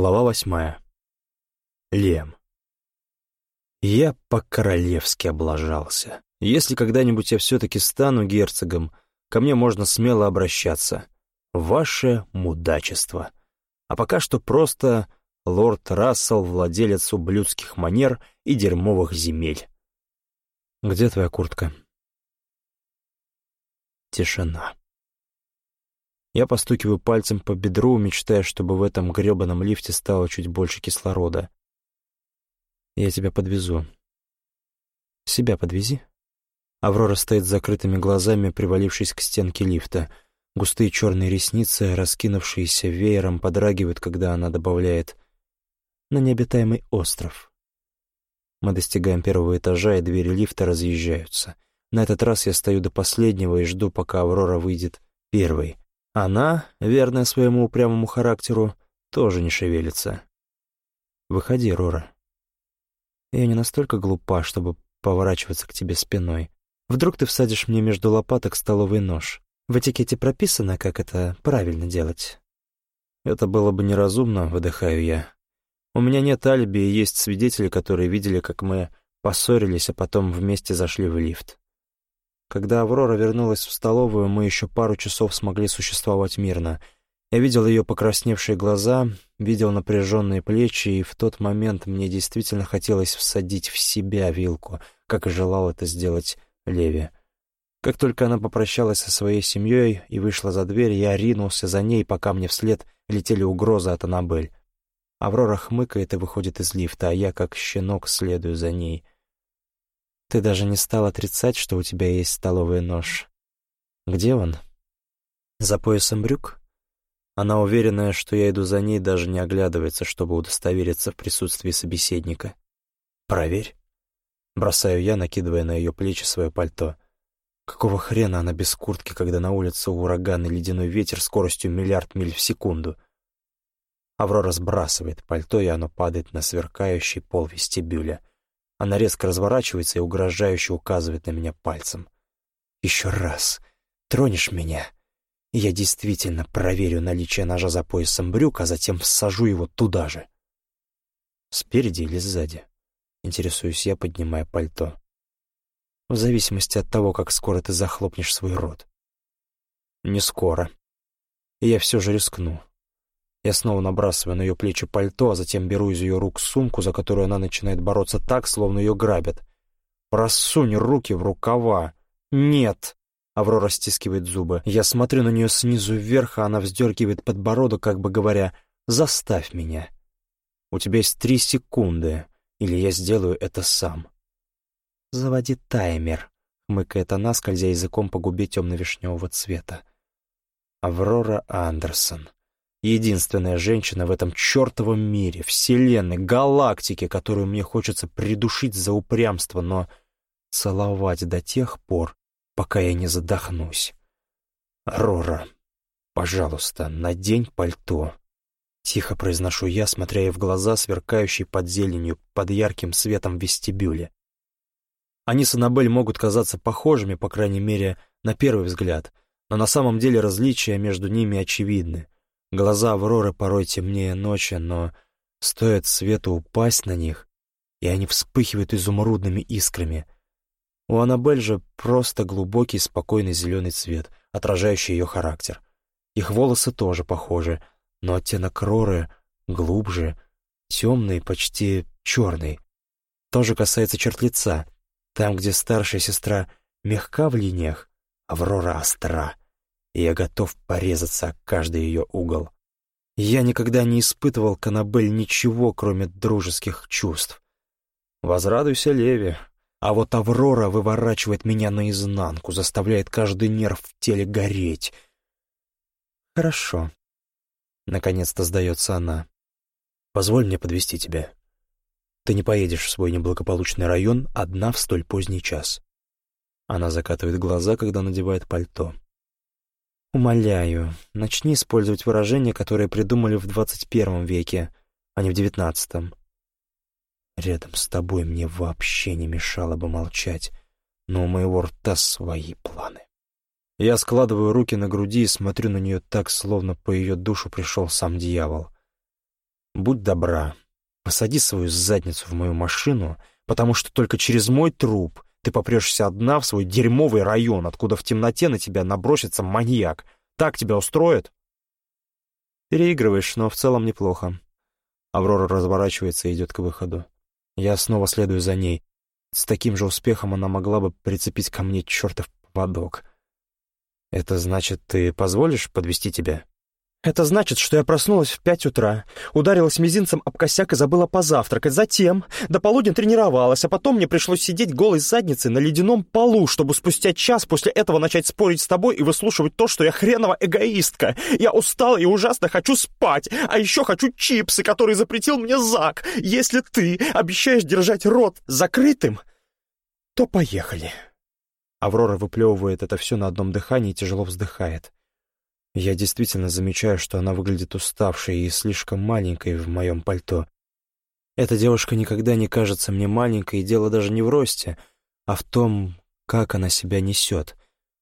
Глава восьмая. Лем. Я по-королевски облажался. Если когда-нибудь я все-таки стану герцогом, ко мне можно смело обращаться. Ваше мудачество. А пока что просто лорд Рассел, владелец ублюдских манер и дерьмовых земель. Где твоя куртка? Тишина. Я постукиваю пальцем по бедру, мечтая, чтобы в этом грёбаном лифте стало чуть больше кислорода. Я тебя подвезу. Себя подвези. Аврора стоит с закрытыми глазами, привалившись к стенке лифта. Густые черные ресницы, раскинувшиеся веером, подрагивают, когда она добавляет «на необитаемый остров». Мы достигаем первого этажа, и двери лифта разъезжаются. На этот раз я стою до последнего и жду, пока Аврора выйдет первой. Она, верная своему упрямому характеру, тоже не шевелится. «Выходи, Рора. Я не настолько глупа, чтобы поворачиваться к тебе спиной. Вдруг ты всадишь мне между лопаток столовый нож. В этикете прописано, как это правильно делать». «Это было бы неразумно», — выдыхаю я. «У меня нет алиби, и есть свидетели, которые видели, как мы поссорились, а потом вместе зашли в лифт. Когда Аврора вернулась в столовую, мы еще пару часов смогли существовать мирно. Я видел ее покрасневшие глаза, видел напряженные плечи, и в тот момент мне действительно хотелось всадить в себя вилку, как и желал это сделать Леви. Как только она попрощалась со своей семьей и вышла за дверь, я ринулся за ней, пока мне вслед летели угрозы от Аннабель. Аврора хмыкает и выходит из лифта, а я, как щенок, следую за ней — ты даже не стал отрицать, что у тебя есть столовый нож. Где он? За поясом брюк? Она уверенная, что я иду за ней, даже не оглядывается, чтобы удостовериться в присутствии собеседника. Проверь. Бросаю я, накидывая на ее плечи свое пальто. Какого хрена она без куртки, когда на улице ураган и ледяной ветер скоростью миллиард миль в секунду? Аврора сбрасывает пальто, и оно падает на сверкающий пол вестибюля — она резко разворачивается и угрожающе указывает на меня пальцем. «Еще раз тронешь меня, я действительно проверю наличие ножа за поясом брюк, а затем всажу его туда же». «Спереди или сзади?» — интересуюсь я, поднимая пальто. «В зависимости от того, как скоро ты захлопнешь свой рот». «Не скоро. И я все же рискну. Я снова набрасываю на ее плечи пальто, а затем беру из ее рук сумку, за которую она начинает бороться так, словно ее грабят. «Просунь руки в рукава!» «Нет!» Аврора стискивает зубы. Я смотрю на нее снизу вверх, а она вздергивает подбородок, как бы говоря, «Заставь меня!» «У тебя есть три секунды, или я сделаю это сам». «Заводи таймер», — хмыкает она, скользя языком по губе темно-вишневого цвета. Аврора Андерсон. Единственная женщина в этом чертовом мире, вселенной, галактике, которую мне хочется придушить за упрямство, но целовать до тех пор, пока я не задохнусь. «Рора, пожалуйста, надень пальто». Тихо произношу я, смотря ей в глаза, сверкающие под зеленью, под ярким светом вестибюля. Они с Аннабель могут казаться похожими, по крайней мере, на первый взгляд, но на самом деле различия между ними очевидны. Глаза Авроры порой темнее ночи, но стоит свету упасть на них, и они вспыхивают изумрудными искрами. У Аннабель же просто глубокий, спокойный зеленый цвет, отражающий ее характер. Их волосы тоже похожи, но оттенок Роры глубже, темный, почти черный. То же касается черт лица. Там, где старшая сестра мягка в линиях, Аврора остра и я готов порезаться о каждый ее угол. Я никогда не испытывал к Аннабель ничего, кроме дружеских чувств. Возрадуйся, Леви. А вот Аврора выворачивает меня наизнанку, заставляет каждый нерв в теле гореть. Хорошо. Наконец-то сдается она. Позволь мне подвести тебя. Ты не поедешь в свой неблагополучный район одна в столь поздний час. Она закатывает глаза, когда надевает пальто. Умоляю, начни использовать выражения, которые придумали в 21 веке, а не в 19. Рядом с тобой мне вообще не мешало бы молчать, но у моего рта свои планы. Я складываю руки на груди и смотрю на нее так, словно по ее душу пришел сам дьявол. будь добра, посади свою задницу в мою машину, потому что только через мой труп ты попрешься одна в свой дерьмовый район, откуда в темноте на тебя набросится маньяк. Так тебя устроит?» «Переигрываешь, но в целом неплохо». Аврора разворачивается и идет к выходу. Я снова следую за ней. С таким же успехом она могла бы прицепить ко мне чертов поводок. «Это значит, ты позволишь подвести тебя?» Это значит, что я проснулась в пять утра, ударилась мизинцем об косяк и забыла позавтракать. Затем до полудня тренировалась, а потом мне пришлось сидеть голой задницей на ледяном полу, чтобы спустя час после этого начать спорить с тобой и выслушивать то, что я хренова эгоистка. Я устала и ужасно хочу спать, а еще хочу чипсы, которые запретил мне Зак. Если ты обещаешь держать рот закрытым, то поехали. Аврора выплевывает это все на одном дыхании и тяжело вздыхает. Я действительно замечаю, что она выглядит уставшей и слишком маленькой в моем пальто. Эта девушка никогда не кажется мне маленькой, и дело даже не в росте, а в том, как она себя несет,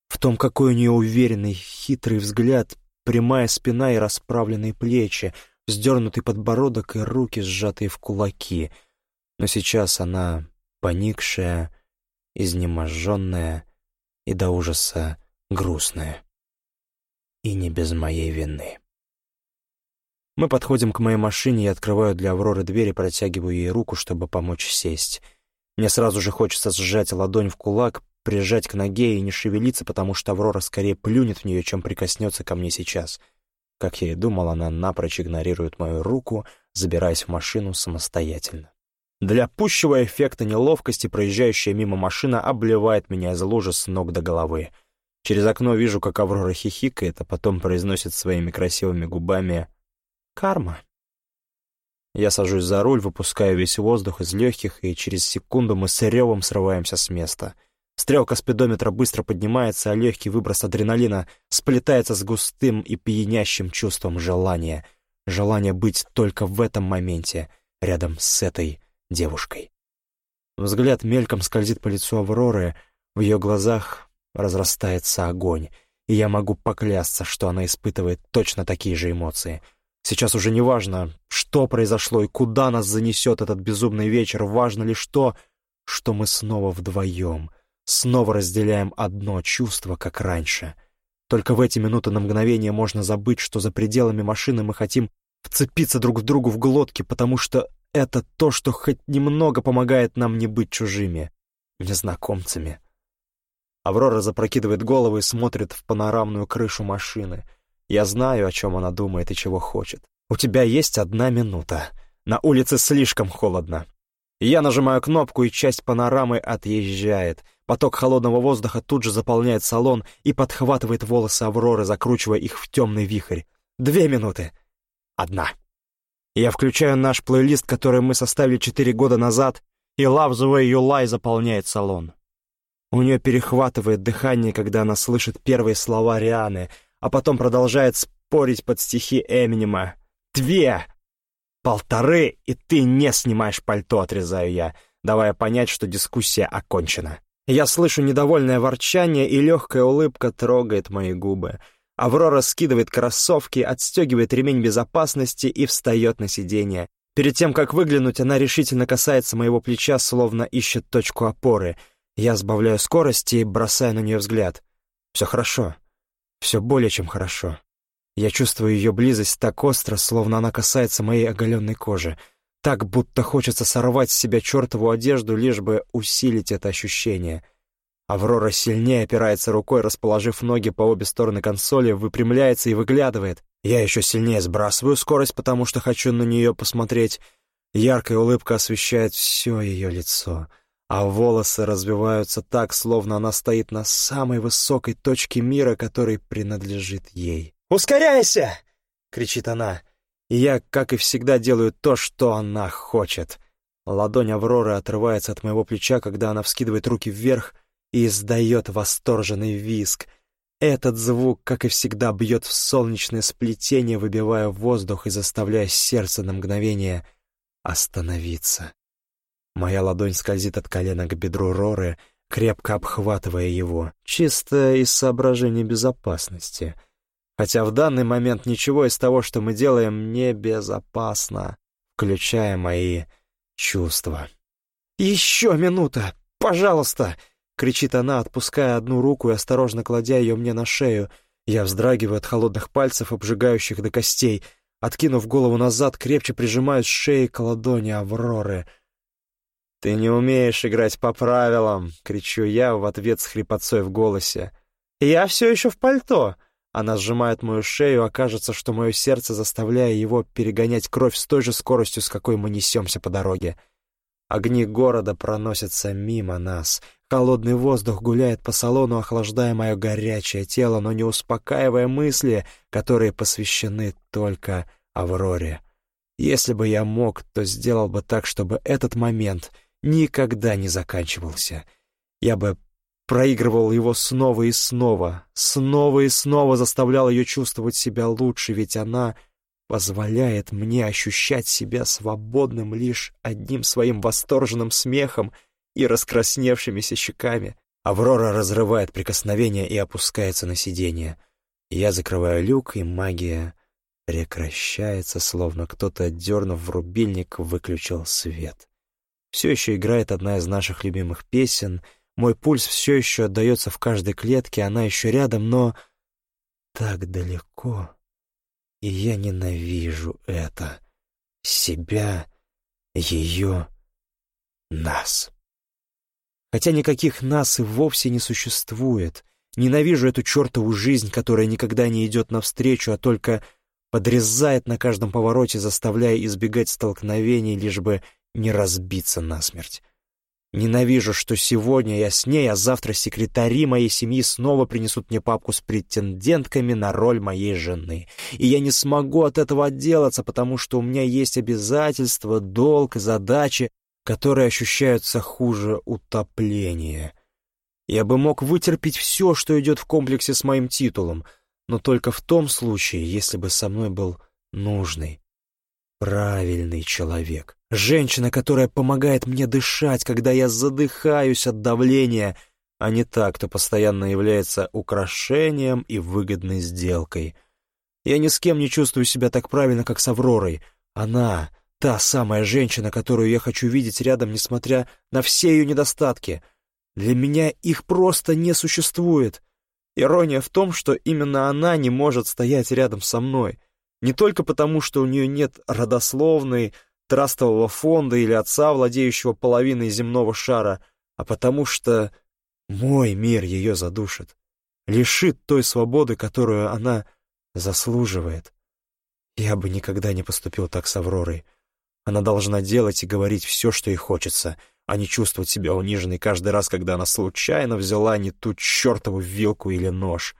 в том, какой у нее уверенный, хитрый взгляд, прямая спина и расправленные плечи, вздернутый подбородок и руки, сжатые в кулаки. Но сейчас она поникшая, изнеможенная и до ужаса грустная. И не без моей вины. Мы подходим к моей машине, я открываю для Авроры дверь и протягиваю ей руку, чтобы помочь сесть. Мне сразу же хочется сжать ладонь в кулак, прижать к ноге и не шевелиться, потому что Аврора скорее плюнет в нее, чем прикоснется ко мне сейчас. Как я и думал, она напрочь игнорирует мою руку, забираясь в машину самостоятельно. Для пущего эффекта неловкости проезжающая мимо машина обливает меня из лужи с ног до головы — Через окно вижу, как Аврора хихикает, а потом произносит своими красивыми губами «Карма». Я сажусь за руль, выпускаю весь воздух из легких, и через секунду мы с ревом срываемся с места. Стрелка спидометра быстро поднимается, а легкий выброс адреналина сплетается с густым и пьянящим чувством желания. Желание быть только в этом моменте, рядом с этой девушкой. Взгляд мельком скользит по лицу Авроры, в ее глазах разрастается огонь, и я могу поклясться, что она испытывает точно такие же эмоции. Сейчас уже не важно, что произошло и куда нас занесет этот безумный вечер, важно лишь то, что мы снова вдвоем, снова разделяем одно чувство, как раньше. Только в эти минуты на мгновение можно забыть, что за пределами машины мы хотим вцепиться друг в другу в глотки, потому что это то, что хоть немного помогает нам не быть чужими, незнакомцами. Аврора запрокидывает голову и смотрит в панорамную крышу машины. Я знаю, о чем она думает и чего хочет. «У тебя есть одна минута. На улице слишком холодно». Я нажимаю кнопку, и часть панорамы отъезжает. Поток холодного воздуха тут же заполняет салон и подхватывает волосы Авроры, закручивая их в темный вихрь. Две минуты. Одна. Я включаю наш плейлист, который мы составили четыре года назад, и You Lie заполняет салон. У нее перехватывает дыхание, когда она слышит первые слова Рианы, а потом продолжает спорить под стихи Эминема. «Две! Полторы, и ты не снимаешь пальто», — отрезаю я, давая понять, что дискуссия окончена. Я слышу недовольное ворчание, и легкая улыбка трогает мои губы. Аврора скидывает кроссовки, отстегивает ремень безопасности и встает на сиденье. Перед тем, как выглянуть, она решительно касается моего плеча, словно ищет точку опоры — я сбавляю скорость и бросаю на нее взгляд. Все хорошо. Все более чем хорошо. Я чувствую ее близость так остро, словно она касается моей оголенной кожи. Так, будто хочется сорвать с себя чертову одежду, лишь бы усилить это ощущение. Аврора сильнее опирается рукой, расположив ноги по обе стороны консоли, выпрямляется и выглядывает. Я еще сильнее сбрасываю скорость, потому что хочу на нее посмотреть. Яркая улыбка освещает все ее лицо — а волосы развиваются так, словно она стоит на самой высокой точке мира, который принадлежит ей. «Ускоряйся!» — кричит она. И я, как и всегда, делаю то, что она хочет. Ладонь Авроры отрывается от моего плеча, когда она вскидывает руки вверх и издает восторженный визг. Этот звук, как и всегда, бьет в солнечное сплетение, выбивая воздух и заставляя сердце на мгновение остановиться. Моя ладонь скользит от колена к бедру Роры, крепко обхватывая его, чисто из соображений безопасности. Хотя в данный момент ничего из того, что мы делаем, небезопасно, включая мои чувства. «Еще минута! Пожалуйста!» — кричит она, отпуская одну руку и осторожно кладя ее мне на шею. Я вздрагиваю от холодных пальцев, обжигающих до костей. Откинув голову назад, крепче прижимаюсь шеей к ладони Авроры. «Ты не умеешь играть по правилам!» — кричу я в ответ с хрипотцой в голосе. «Я все еще в пальто!» Она сжимает мою шею, а кажется, что мое сердце, заставляя его перегонять кровь с той же скоростью, с какой мы несемся по дороге. Огни города проносятся мимо нас. Холодный воздух гуляет по салону, охлаждая мое горячее тело, но не успокаивая мысли, которые посвящены только Авроре. Если бы я мог, то сделал бы так, чтобы этот момент никогда не заканчивался. Я бы проигрывал его снова и снова, снова и снова заставлял ее чувствовать себя лучше, ведь она позволяет мне ощущать себя свободным лишь одним своим восторженным смехом и раскрасневшимися щеками. Аврора разрывает прикосновение и опускается на сиденье. Я закрываю люк, и магия прекращается, словно кто-то, отдернув в рубильник, выключил свет. Все еще играет одна из наших любимых песен. Мой пульс все еще отдается в каждой клетке, она еще рядом, но так далеко. И я ненавижу это. Себя, ее, нас. Хотя никаких нас и вовсе не существует. Ненавижу эту чертову жизнь, которая никогда не идет навстречу, а только подрезает на каждом повороте, заставляя избегать столкновений, лишь бы не разбиться насмерть. Ненавижу, что сегодня я с ней, а завтра секретари моей семьи снова принесут мне папку с претендентками на роль моей жены. И я не смогу от этого отделаться, потому что у меня есть обязательства, долг и задачи, которые ощущаются хуже утопления. Я бы мог вытерпеть все, что идет в комплексе с моим титулом, но только в том случае, если бы со мной был нужный, правильный человек. Женщина, которая помогает мне дышать, когда я задыхаюсь от давления, а не та, кто постоянно является украшением и выгодной сделкой. Я ни с кем не чувствую себя так правильно, как с Авророй. Она — та самая женщина, которую я хочу видеть рядом, несмотря на все ее недостатки. Для меня их просто не существует. Ирония в том, что именно она не может стоять рядом со мной. Не только потому, что у нее нет родословной, трастового фонда или отца, владеющего половиной земного шара, а потому что мой мир ее задушит, лишит той свободы, которую она заслуживает. Я бы никогда не поступил так с Авророй. Она должна делать и говорить все, что ей хочется, а не чувствовать себя униженной каждый раз, когда она случайно взяла не ту чертову вилку или нож.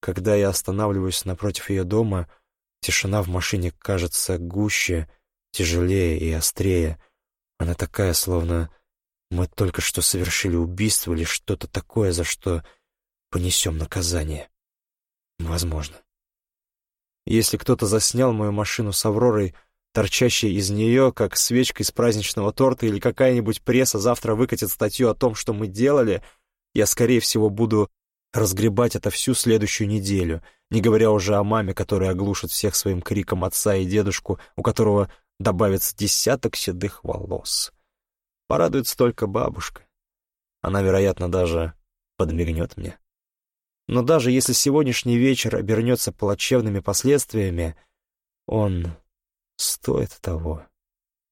Когда я останавливаюсь напротив ее дома, тишина в машине кажется гуще, тяжелее и острее. Она такая, словно мы только что совершили убийство или что-то такое, за что понесем наказание. Возможно. Если кто-то заснял мою машину с Авророй, торчащей из нее, как свечка из праздничного торта, или какая-нибудь пресса завтра выкатит статью о том, что мы делали, я, скорее всего, буду разгребать это всю следующую неделю, не говоря уже о маме, которая оглушит всех своим криком отца и дедушку, у которого добавится десяток седых волос. Порадуется только бабушка. Она, вероятно, даже подмигнет мне. Но даже если сегодняшний вечер обернется плачевными последствиями, он стоит того,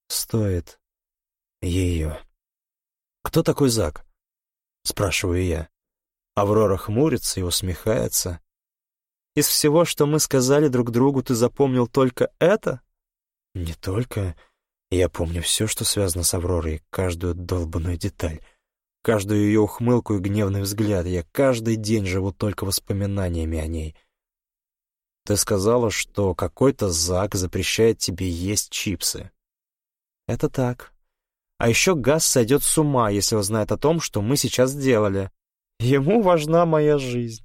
стоит ее. «Кто такой Зак?» — спрашиваю я. Аврора хмурится и усмехается. «Из всего, что мы сказали друг другу, ты запомнил только это?» Не только. Я помню все, что связано с Авророй, каждую долбанную деталь, каждую ее ухмылку и гневный взгляд. Я каждый день живу только воспоминаниями о ней. Ты сказала, что какой-то Зак запрещает тебе есть чипсы. Это так. А еще Газ сойдет с ума, если узнает о том, что мы сейчас сделали. Ему важна моя жизнь.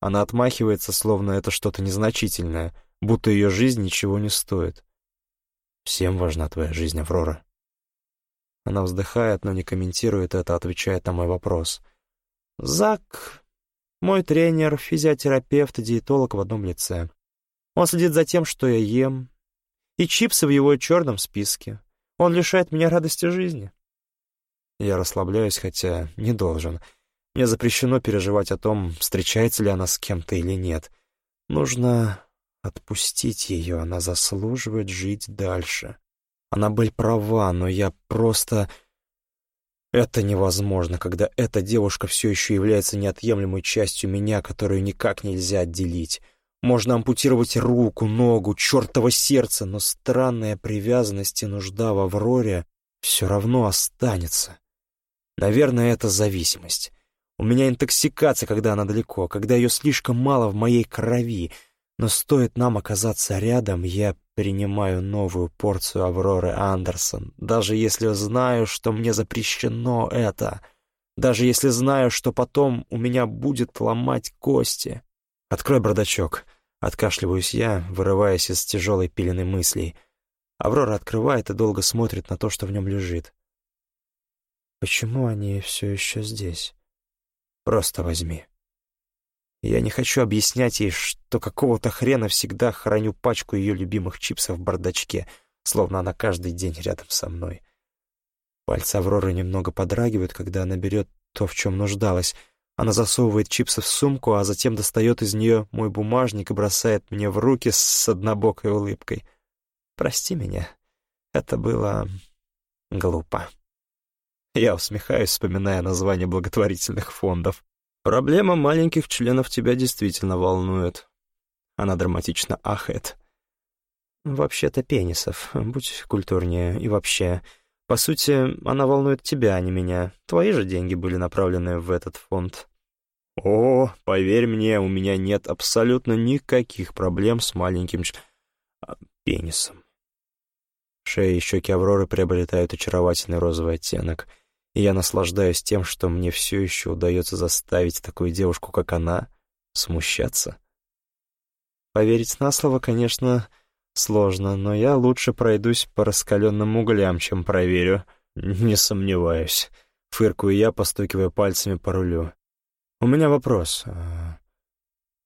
Она отмахивается, словно это что-то незначительное, будто ее жизнь ничего не стоит. Всем важна твоя жизнь, Аврора. Она вздыхает, но не комментирует это, отвечает на мой вопрос. Зак Мой тренер, физиотерапевт и диетолог в одном лице. Он следит за тем, что я ем, и чипсы в его черном списке. Он лишает меня радости жизни. Я расслабляюсь, хотя не должен. Мне запрещено переживать о том, встречается ли она с кем-то или нет. Нужно отпустить ее, она заслуживает жить дальше. Она был права, но я просто... Это невозможно, когда эта девушка все еще является неотъемлемой частью меня, которую никак нельзя отделить. Можно ампутировать руку, ногу, чертово сердце, но странная привязанность и нужда в Авроре все равно останется. Наверное, это зависимость. У меня интоксикация, когда она далеко, когда ее слишком мало в моей крови. Но стоит нам оказаться рядом, я принимаю новую порцию Авроры Андерсон, даже если знаю, что мне запрещено это, даже если знаю, что потом у меня будет ломать кости. Открой бардачок. Откашливаюсь я, вырываясь из тяжелой пелены мыслей. Аврора открывает и долго смотрит на то, что в нем лежит. Почему они все еще здесь? Просто возьми. Я не хочу объяснять ей, что какого-то хрена всегда храню пачку ее любимых чипсов в бардачке, словно она каждый день рядом со мной. Пальцы Авроры немного подрагивают, когда она берет то, в чем нуждалась. Она засовывает чипсы в сумку, а затем достает из нее мой бумажник и бросает мне в руки с однобокой улыбкой. «Прости меня, это было глупо». Я усмехаюсь, вспоминая название благотворительных фондов. Проблема маленьких членов тебя действительно волнует. Она драматично ахает. Вообще-то пенисов, будь культурнее, и вообще. По сути, она волнует тебя, а не меня. Твои же деньги были направлены в этот фонд. О, поверь мне, у меня нет абсолютно никаких проблем с маленьким ч... А, пенисом. Шея и щеки Авроры приобретают очаровательный розовый оттенок — и я наслаждаюсь тем, что мне все еще удается заставить такую девушку, как она, смущаться. Поверить на слово, конечно, сложно, но я лучше пройдусь по раскаленным углям, чем проверю. Не сомневаюсь. Фыркую я, постукивая пальцами по рулю. У меня вопрос. А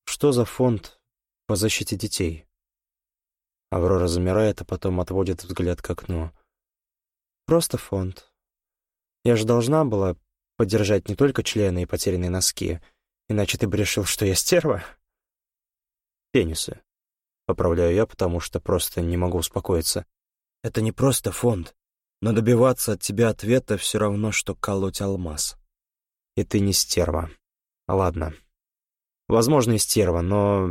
что за фонд по защите детей? Аврора замирает, а потом отводит взгляд к окну. Просто фонд. Я же должна была поддержать не только члены и потерянные носки, иначе ты бы решил, что я стерва. Пенисы. Поправляю я, потому что просто не могу успокоиться. Это не просто фонд, но добиваться от тебя ответа все равно, что колоть алмаз. И ты не стерва. Ладно. Возможно, и стерва, но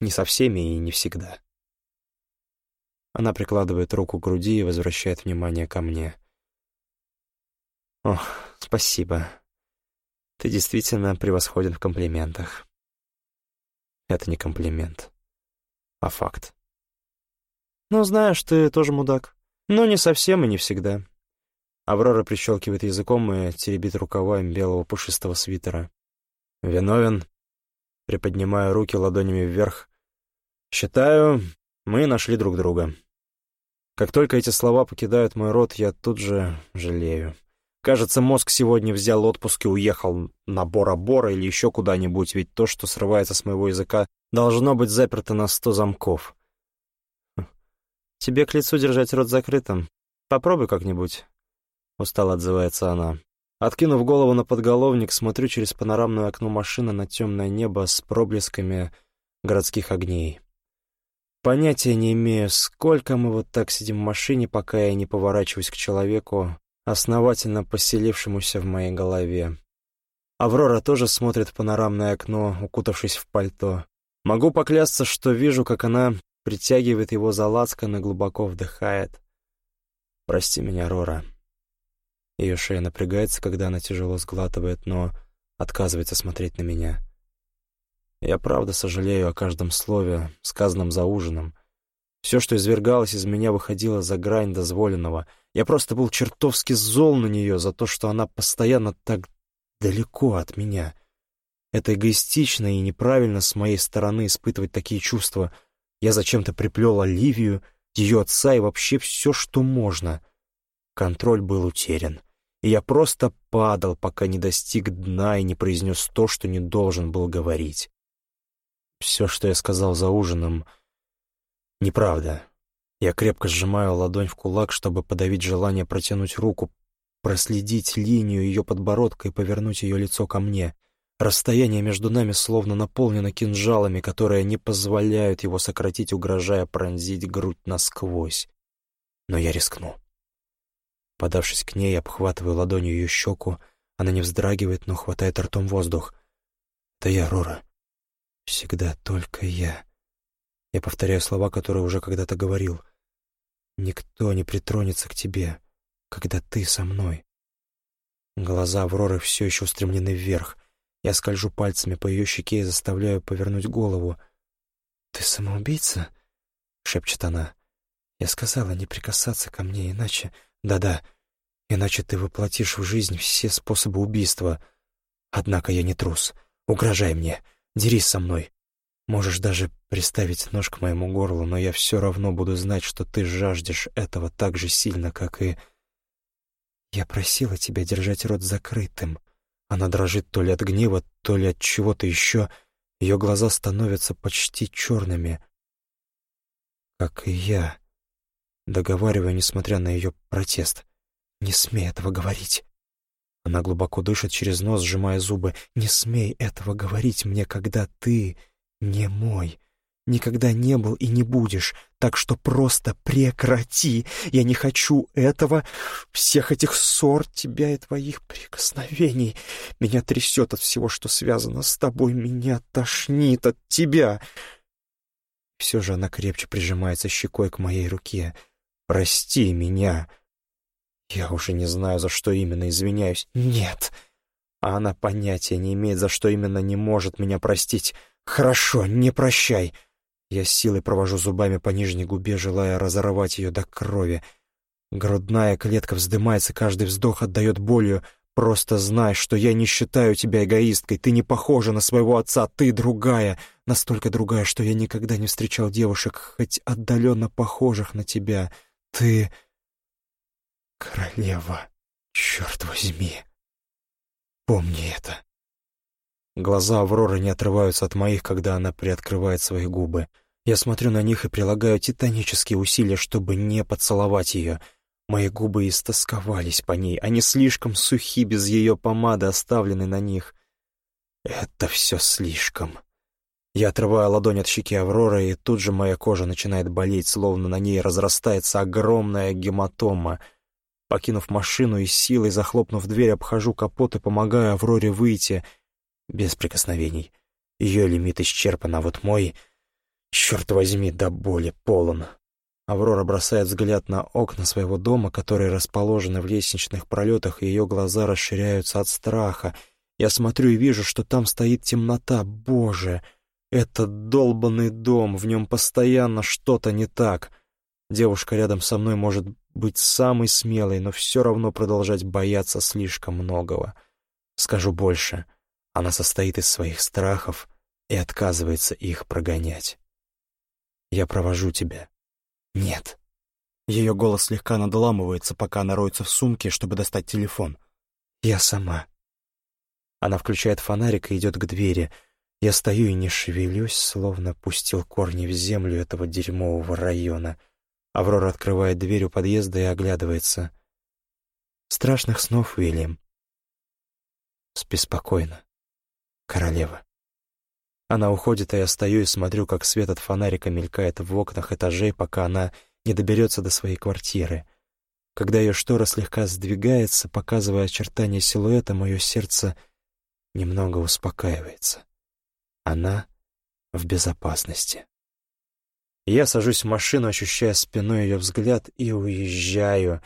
не со всеми и не всегда. Она прикладывает руку к груди и возвращает внимание ко мне. Ох, спасибо. Ты действительно превосходен в комплиментах. Это не комплимент, а факт. Ну, знаешь, ты тоже мудак. Но не совсем и не всегда. Аврора прищелкивает языком и теребит рукавами белого пушистого свитера. Виновен. Приподнимаю руки ладонями вверх. Считаю, мы нашли друг друга. Как только эти слова покидают мой рот, я тут же жалею. Кажется, мозг сегодня взял отпуск и уехал на Бора-Бора или еще куда-нибудь, ведь то, что срывается с моего языка, должно быть заперто на сто замков. Хм. «Тебе к лицу держать рот закрытым. Попробуй как-нибудь», — устало отзывается она. Откинув голову на подголовник, смотрю через панорамное окно машины на темное небо с проблесками городских огней. Понятия не имею, сколько мы вот так сидим в машине, пока я не поворачиваюсь к человеку, основательно поселившемуся в моей голове. Аврора тоже смотрит в панорамное окно, укутавшись в пальто. Могу поклясться, что вижу, как она притягивает его за лацкан и глубоко вдыхает. «Прости меня, Рора». Ее шея напрягается, когда она тяжело сглатывает, но отказывается смотреть на меня. Я правда сожалею о каждом слове, сказанном за ужином, все, что извергалось из меня, выходило за грань дозволенного. Я просто был чертовски зол на нее за то, что она постоянно так далеко от меня. Это эгоистично и неправильно с моей стороны испытывать такие чувства. Я зачем-то приплел Оливию, ее отца и вообще все, что можно. Контроль был утерян. и я просто падал, пока не достиг дна и не произнес то, что не должен был говорить. Все, что я сказал за ужином, неправда. Я крепко сжимаю ладонь в кулак, чтобы подавить желание протянуть руку, проследить линию ее подбородка и повернуть ее лицо ко мне. Расстояние между нами словно наполнено кинжалами, которые не позволяют его сократить, угрожая пронзить грудь насквозь. Но я рискну. Подавшись к ней, обхватываю ладонью ее щеку. Она не вздрагивает, но хватает ртом воздух. «Это я, Рора. Всегда только я». Я повторяю слова, которые уже когда-то говорил. «Никто не притронется к тебе, когда ты со мной». Глаза Авроры все еще устремлены вверх. Я скольжу пальцами по ее щеке и заставляю повернуть голову. «Ты самоубийца?» — шепчет она. «Я сказала не прикасаться ко мне, иначе...» Да-да, иначе ты воплотишь в жизнь все способы убийства. Однако я не трус. Угрожай мне, дерись со мной. Можешь даже приставить нож к моему горлу, но я все равно буду знать, что ты жаждешь этого так же сильно, как и... Я просила тебя держать рот закрытым. Она дрожит то ли от гнева, то ли от чего-то еще. Ее глаза становятся почти черными. Как и я. Договариваю, несмотря на ее протест. «Не смей этого говорить». Она глубоко дышит через нос, сжимая зубы. «Не смей этого говорить мне, когда ты не мой. Никогда не был и не будешь. Так что просто прекрати. Я не хочу этого, всех этих ссор, тебя и твоих прикосновений. Меня трясет от всего, что связано с тобой. Меня тошнит от тебя». Все же она крепче прижимается щекой к моей руке. Прости меня. Я уже не знаю, за что именно извиняюсь. Нет. А она понятия не имеет, за что именно не может меня простить. Хорошо, не прощай. Я силой провожу зубами по нижней губе, желая разорвать ее до крови. Грудная клетка вздымается, каждый вздох отдает болью. Просто знай, что я не считаю тебя эгоисткой. Ты не похожа на своего отца, ты другая. Настолько другая, что я никогда не встречал девушек, хоть отдаленно похожих на тебя. Ты королева, черт возьми. Помни это. Глаза Авроры не отрываются от моих, когда она приоткрывает свои губы. Я смотрю на них и прилагаю титанические усилия, чтобы не поцеловать ее. Мои губы истосковались по ней, они слишком сухи без ее помады, оставленной на них. Это все слишком. Я отрываю ладонь от щеки Авроры, и тут же моя кожа начинает болеть, словно на ней разрастается огромная гематома. Покинув машину и силой захлопнув дверь, обхожу капот и помогаю Авроре выйти без прикосновений. Ее лимит исчерпан, а вот мой, черт возьми, до боли полон. Аврора бросает взгляд на окна своего дома, которые расположены в лестничных пролетах, и ее глаза расширяются от страха. Я смотрю и вижу, что там стоит темнота. Боже! Этот долбанный дом, в нем постоянно что-то не так. Девушка рядом со мной может быть самой смелой, но все равно продолжать бояться слишком многого. Скажу больше, она состоит из своих страхов и отказывается их прогонять. «Я провожу тебя». «Нет». Ее голос слегка надламывается, пока она роется в сумке, чтобы достать телефон. «Я сама». Она включает фонарик и идет к двери — я стою и не шевелюсь, словно пустил корни в землю этого дерьмового района. Аврора открывает дверь у подъезда и оглядывается. Страшных снов, Уильям. Спи спокойно, королева. Она уходит, а я стою и смотрю, как свет от фонарика мелькает в окнах этажей, пока она не доберется до своей квартиры. Когда ее штора слегка сдвигается, показывая очертания силуэта, мое сердце немного успокаивается. Она в безопасности. Я сажусь в машину, ощущая спиной ее взгляд, и уезжаю.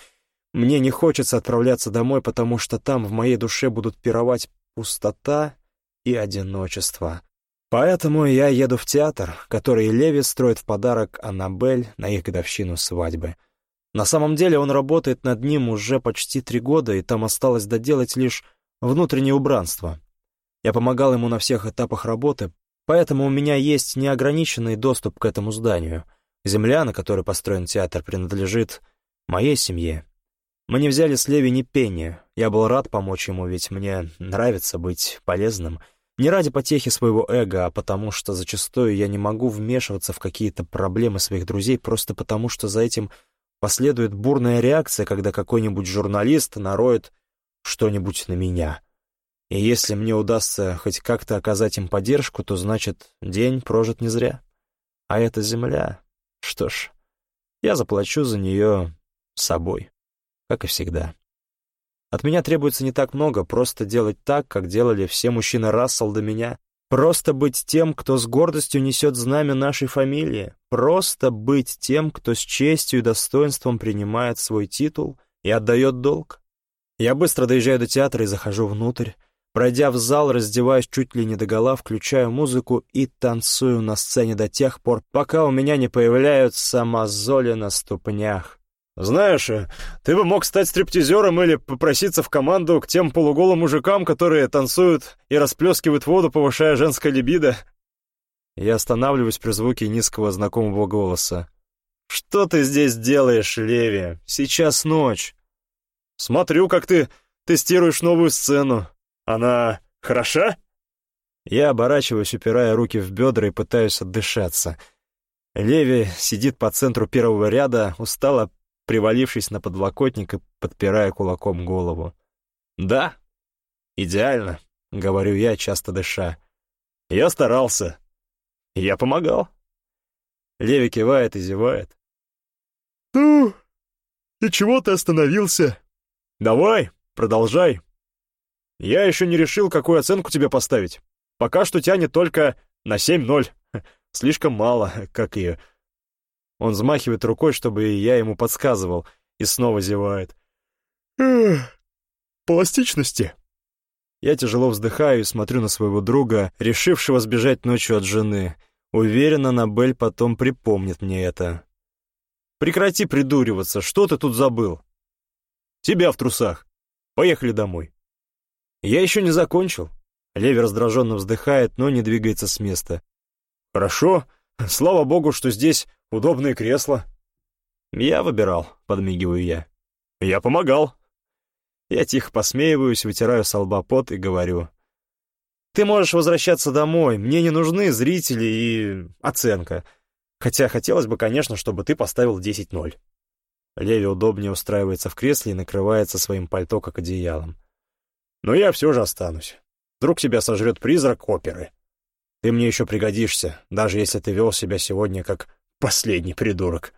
Мне не хочется отправляться домой, потому что там в моей душе будут пировать пустота и одиночество. Поэтому я еду в театр, который Леви строит в подарок Аннабель на их годовщину свадьбы. На самом деле он работает над ним уже почти три года, и там осталось доделать лишь внутреннее убранство. Я помогал ему на всех этапах работы, поэтому у меня есть неограниченный доступ к этому зданию. Земля, на которой построен театр, принадлежит моей семье. Мы не взяли с Леви ни пени. Я был рад помочь ему, ведь мне нравится быть полезным. Не ради потехи своего эго, а потому что зачастую я не могу вмешиваться в какие-то проблемы своих друзей просто потому, что за этим последует бурная реакция, когда какой-нибудь журналист нароет что-нибудь на меня. И если мне удастся хоть как-то оказать им поддержку, то значит, день прожит не зря. А эта земля... Что ж, я заплачу за нее собой, как и всегда. От меня требуется не так много, просто делать так, как делали все мужчины Рассел до меня. Просто быть тем, кто с гордостью несет знамя нашей фамилии. Просто быть тем, кто с честью и достоинством принимает свой титул и отдает долг. Я быстро доезжаю до театра и захожу внутрь. Пройдя в зал, раздеваюсь чуть ли не догола, включаю музыку и танцую на сцене до тех пор, пока у меня не появляются мозоли на ступнях. «Знаешь, ты бы мог стать стриптизером или попроситься в команду к тем полуголым мужикам, которые танцуют и расплескивают воду, повышая женское либидо». Я останавливаюсь при звуке низкого знакомого голоса. «Что ты здесь делаешь, Леви? Сейчас ночь». «Смотрю, как ты тестируешь новую сцену. Она хороша?» Я оборачиваюсь, упирая руки в бедра и пытаюсь отдышаться. Леви сидит по центру первого ряда, устало привалившись на подлокотник и подпирая кулаком голову. «Да, идеально», — говорю я, часто дыша. «Я старался. Я помогал». Леви кивает и зевает. «Ну, и чего ты остановился? Давай, продолжай. Я еще не решил, какую оценку тебе поставить. Пока что тянет только на 7-0. Слишком мало, как и он взмахивает рукой, чтобы я ему подсказывал, и снова зевает. «Пластичности!» Я тяжело вздыхаю и смотрю на своего друга, решившего сбежать ночью от жены. Уверена, Набель потом припомнит мне это. «Прекрати придуриваться, что ты тут забыл?» «Тебя в трусах. Поехали домой». «Я еще не закончил». Леви раздраженно вздыхает, но не двигается с места. «Хорошо. Слава богу, что здесь удобные кресла». «Я выбирал», — подмигиваю я. «Я помогал». Я тихо посмеиваюсь, вытираю с лба пот и говорю. «Ты можешь возвращаться домой, мне не нужны зрители и оценка. Хотя хотелось бы, конечно, чтобы ты поставил 10-0». Леви удобнее устраивается в кресле и накрывается своим пальто как одеялом. «Но я все же останусь. Вдруг тебя сожрет призрак оперы. Ты мне еще пригодишься, даже если ты вел себя сегодня как последний придурок».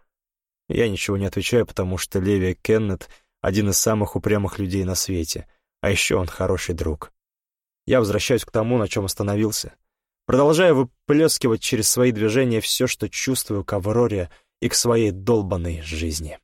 Я ничего не отвечаю, потому что Леви Кеннет — один из самых упрямых людей на свете, а еще он хороший друг. Я возвращаюсь к тому, на чем остановился. Продолжаю выплескивать через свои движения все, что чувствую к Авроре и к своей долбанной жизни.